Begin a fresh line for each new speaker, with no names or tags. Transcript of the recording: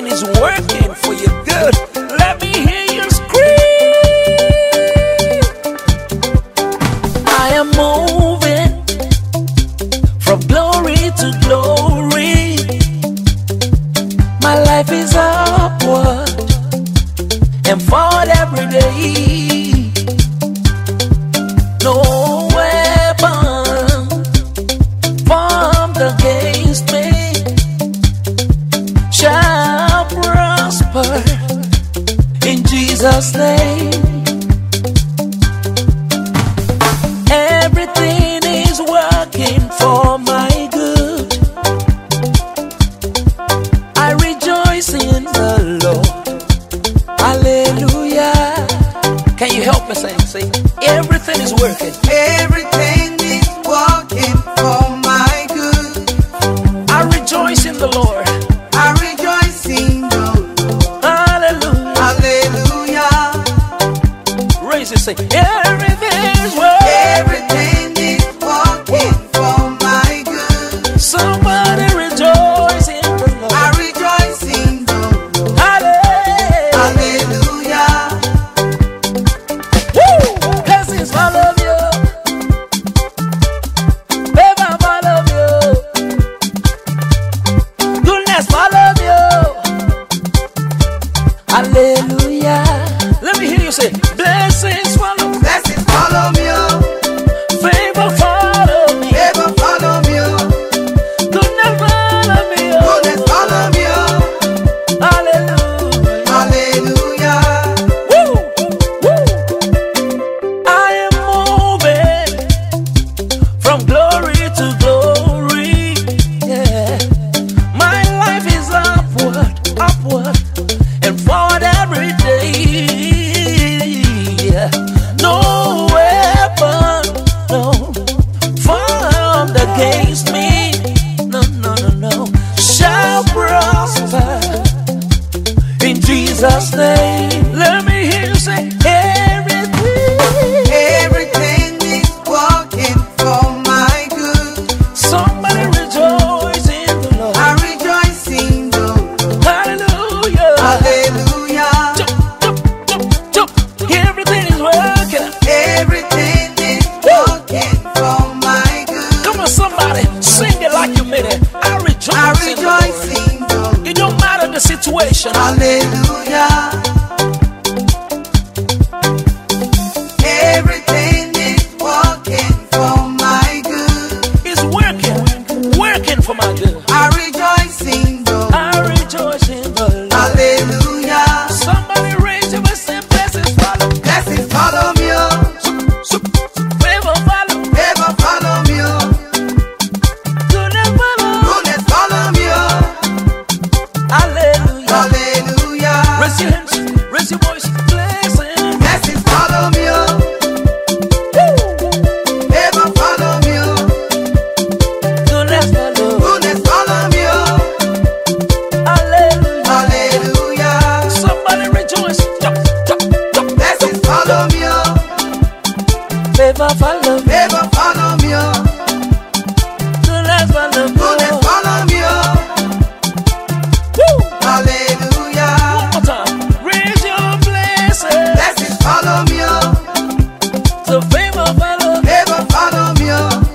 everything is working for your good. Let me hear you scream. I am moving from glory to glory. My life is upward and forward every day. Jesus' name. Everything is working for my good. I rejoice in the Lord. Hallelujah. Can you help me sing? Say, everything is working. It, say, everything Jesus' name. Let me hear you say everything.
Everything is working for my good.
Somebody rejoice in the Lord.
I rejoice in the Lord.
Hallelujah.
Hallelujah.
Jump, jump, jump, jump. Everything is working.
Everything is working for my good.
Come on, somebody, sing it like you mean it. I rejoice.
I
in the Lord.
in the Lord.
It don't matter the situation.
Hallelujah.
Favor follow.
Favor follow me. oh.
Goodness follow.
Goodness follow me. oh.
Woo.
Hallelujah.
One more time. Raise your blessing.
Blessings follow me. oh.
So favor follow.
Favor follow me. oh.